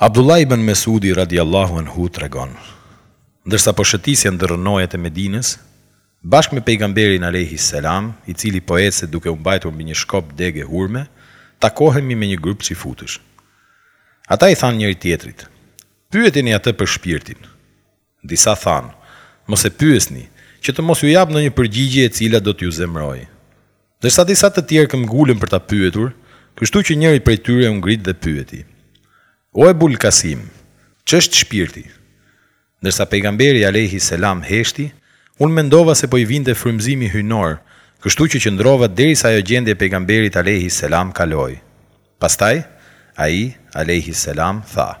Abdullah ibn Mes'udi radijallahu anhu tregon, Ndërsa po shëtisja ndër rrënojat e Medinës, bashkë me Pejgamberin alejhi selam, i cili po ecte duke u mbajtur mbi një shkop dege hurme, takohemi me një grup çifutësh. Ata i thanë njëri-tjetrit, Pyeteni atë për shpirtin. Disa thanë, Mos e pyesni, që të mos ju japë ndonjë përgjigje e cila do t'ju zemërojë. Ndërsa disa të tjerë këmbgulën për ta pyetur, kështu që njëri prej tyre u ngrit dhe pyeti, O Ebul Kasim, ç'është shpirti? Ndërsa Pejgamberi alejhi selam heshti, Unë mendova se po i vinte frymëzimi hyjnor, kështu që qëndrova derisa ajo gjendje e Pejgamberit alejhi selam kaloi. Pastaj, ai, alejhi selam, tha,